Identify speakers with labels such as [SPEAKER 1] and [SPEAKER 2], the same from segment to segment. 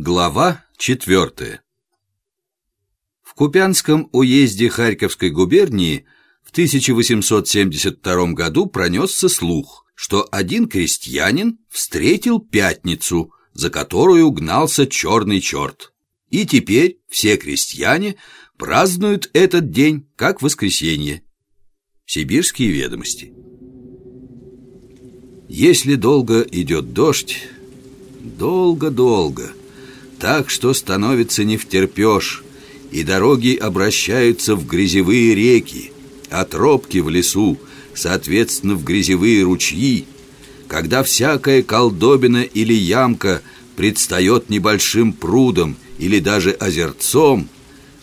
[SPEAKER 1] Глава четвертая В Купянском уезде Харьковской губернии в 1872 году пронесся слух, что один крестьянин встретил пятницу, за которую гнался черный черт. И теперь все крестьяне празднуют этот день как воскресенье. Сибирские ведомости. Если долго идет дождь, долго-долго, так что становится не втерпешь, и дороги обращаются в грязевые реки, а тропки в лесу, соответственно, в грязевые ручьи, когда всякая колдобина или ямка предстает небольшим прудом или даже озерцом,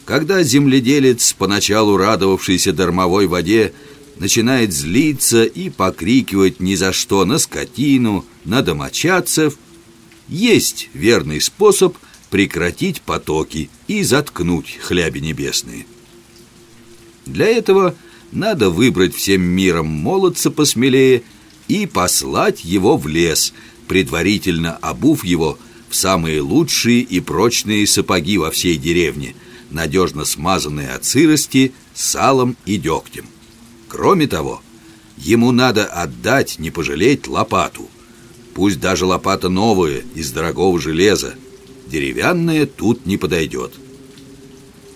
[SPEAKER 1] когда земледелец, поначалу радовавшийся дармовой воде, начинает злиться и покрикивать ни за что на скотину, на домочадцев, есть верный способ прекратить потоки и заткнуть хляби небесные. Для этого надо выбрать всем миром молодца посмелее и послать его в лес, предварительно обув его в самые лучшие и прочные сапоги во всей деревне, надежно смазанные от сырости салом и дегтем. Кроме того, ему надо отдать, не пожалеть лопату. Пусть даже лопата новая, из дорогого железа. Деревянная тут не подойдет.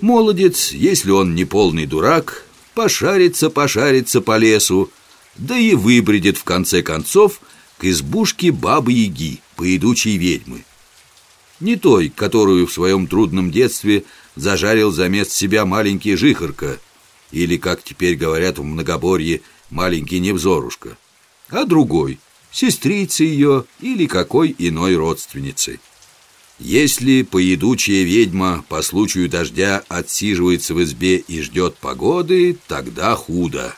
[SPEAKER 1] Молодец, если он не полный дурак, пошарится, пошарится по лесу, да и выбредет в конце концов к избушке бабы-яги, поедучей ведьмы. Не той, которую в своем трудном детстве зажарил за мест себя маленький жихарка, или, как теперь говорят в многоборье, маленький невзорушка, а другой, сестрицы ее или какой иной родственницы. Если поедучая ведьма по случаю дождя отсиживается в избе и ждет погоды, тогда худо.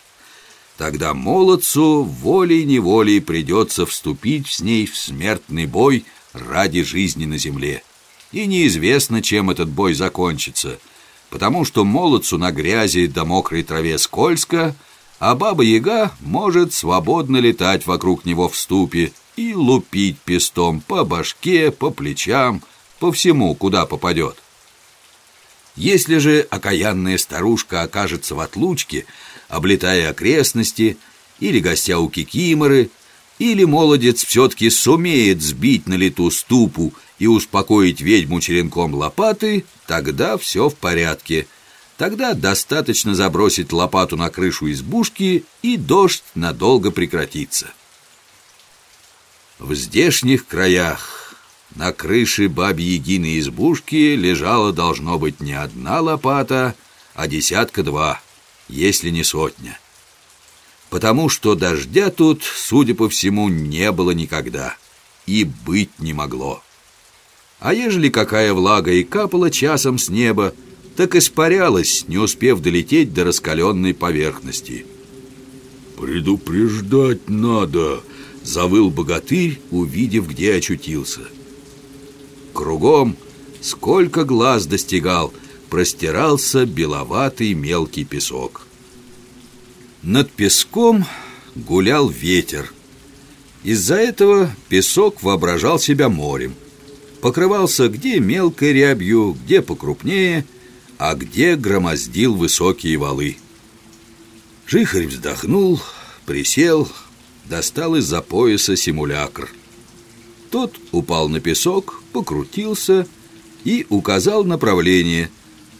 [SPEAKER 1] Тогда молодцу волей-неволей придется вступить с ней в смертный бой ради жизни на земле. И неизвестно, чем этот бой закончится, потому что молодцу на грязи да мокрой траве скользко, а баба-яга может свободно летать вокруг него в ступе и лупить пестом по башке, по плечам, по всему, куда попадет. Если же окаянная старушка окажется в отлучке, облетая окрестности, или гостя у кикиморы, или молодец все-таки сумеет сбить на лету ступу и успокоить ведьму черенком лопаты, тогда все в порядке. Тогда достаточно забросить лопату на крышу избушки, и дождь надолго прекратится. В здешних краях на крыше бабьи-ягиной избушки лежала, должно быть, не одна лопата, а десятка-два, если не сотня. Потому что дождя тут, судя по всему, не было никогда и быть не могло. А ежели какая влага и капала часом с неба, так испарялась, не успев долететь до раскаленной поверхности.
[SPEAKER 2] «Предупреждать надо!» — завыл богатырь, увидев, где очутился —
[SPEAKER 1] Кругом, сколько глаз достигал, простирался беловатый мелкий песок. Над песком гулял ветер. Из-за этого песок воображал себя морем. Покрывался где мелкой рябью, где покрупнее, а где громоздил высокие валы. Жихарь вздохнул, присел, достал из-за пояса симулякр – тот упал на песок, покрутился и указал направление,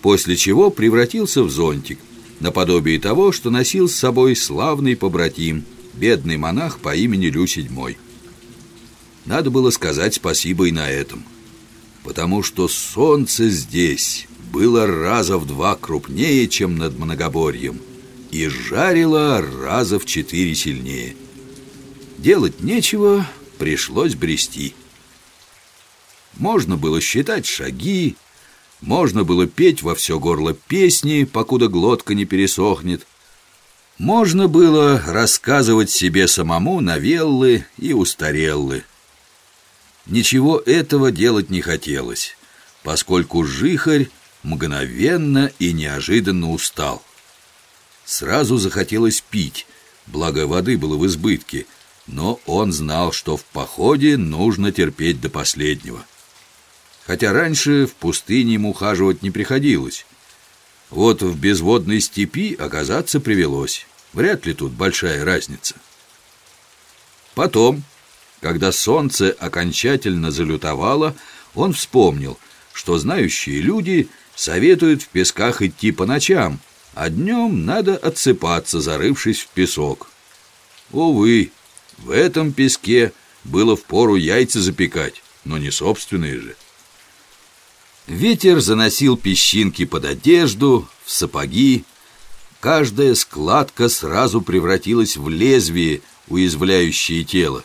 [SPEAKER 1] после чего превратился в зонтик, наподобие того, что носил с собой славный побратим, бедный монах по имени Лю Седьмой. Надо было сказать спасибо и на этом, потому что солнце здесь было раза в два крупнее, чем над Многоборьем, и жарило раза в четыре сильнее. Делать нечего, пришлось брести. Можно было считать шаги, можно было петь во все горло песни, покуда глотка не пересохнет. Можно было рассказывать себе самому новеллы и устареллы. Ничего этого делать не хотелось, поскольку жихарь мгновенно и неожиданно устал. Сразу захотелось пить, благо воды было в избытке – но он знал, что в походе нужно терпеть до последнего. Хотя раньше в пустыне ему ухаживать не приходилось. Вот в безводной степи оказаться привелось. Вряд ли тут большая разница. Потом, когда солнце окончательно залютовало, он вспомнил, что знающие люди советуют в песках идти по ночам, а днем надо отсыпаться, зарывшись в песок. Увы, в этом песке было впору яйца запекать, но не собственные же. Ветер заносил песчинки под одежду, в сапоги. Каждая складка сразу превратилась в лезвие, уязвляющее тело.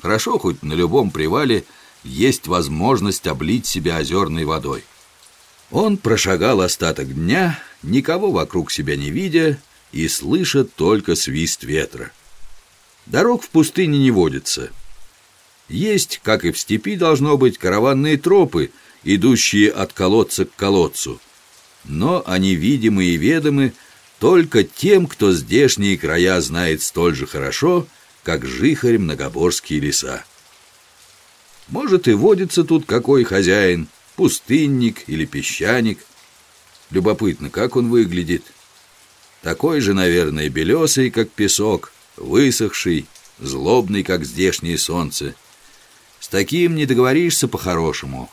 [SPEAKER 1] Хорошо, хоть на любом привале есть возможность облить себя озерной водой. Он прошагал остаток дня, никого вокруг себя не видя и слыша только свист ветра. Дорог в пустыне не водится. Есть, как и в степи, должно быть, караванные тропы, идущие от колодца к колодцу. Но они видимы и ведомы только тем, кто здешние края знает столь же хорошо, как жихарь многоборские леса. Может, и водится тут какой хозяин, пустынник или песчаник. Любопытно, как он выглядит. Такой же, наверное, белесый, как песок, высохший, злобный, как здешнее солнце. С таким не договоришься по-хорошему.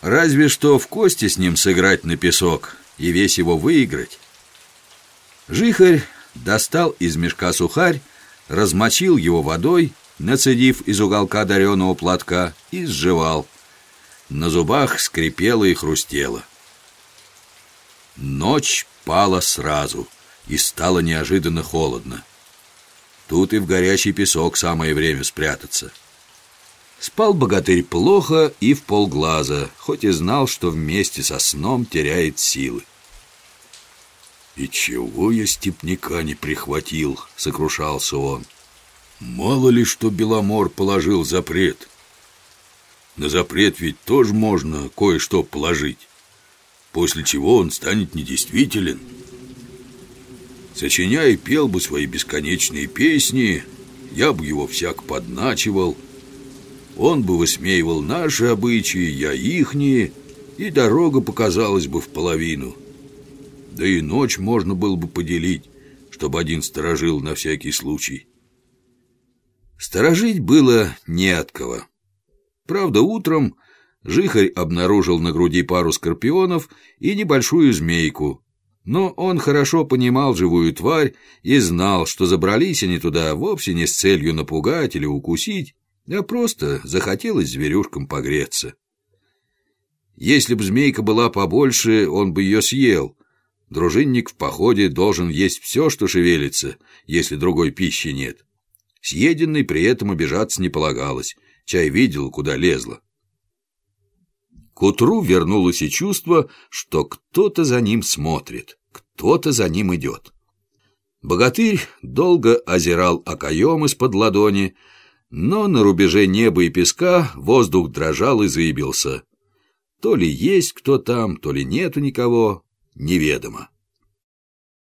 [SPEAKER 1] Разве что в кости с ним сыграть на песок и весь его выиграть. Жихарь достал из мешка сухарь, размочил его водой, нацедив из уголка дареного платка, и сживал. На зубах скрипело и хрустело. Ночь пала сразу, и стало неожиданно холодно. Тут и в горячий песок самое время спрятаться. Спал богатырь плохо и в полглаза, хоть и знал, что вместе со сном теряет силы.
[SPEAKER 2] «И чего я степняка не прихватил?» — сокрушался он. «Мало ли, что Беломор положил запрет. На запрет ведь тоже можно кое-что положить, после чего он станет недействителен. Сочиняя пел бы свои бесконечные песни, я бы его всяк подначивал, он бы высмеивал наши обычаи, я ихние, и дорога показалась бы в половину». Да и ночь можно было бы поделить, чтобы один сторожил на всякий случай.
[SPEAKER 1] Сторожить было не от кого. Правда, утром Жихарь обнаружил на груди пару скорпионов и небольшую змейку. Но он хорошо понимал живую тварь и знал, что забрались они туда вовсе не с целью напугать или укусить, а просто захотелось зверюшкам погреться. Если бы змейка была побольше, он бы ее съел, Дружинник в походе должен есть все, что шевелится, если другой пищи нет. Съеденный при этом обижаться не полагалось. Чай видел, куда лезла. К утру вернулось и чувство, что кто-то за ним смотрит, кто-то за ним идет. Богатырь долго озирал окоем из-под ладони, но на рубеже неба и песка воздух дрожал и заебился. То ли есть кто там, то ли нету никого, неведомо.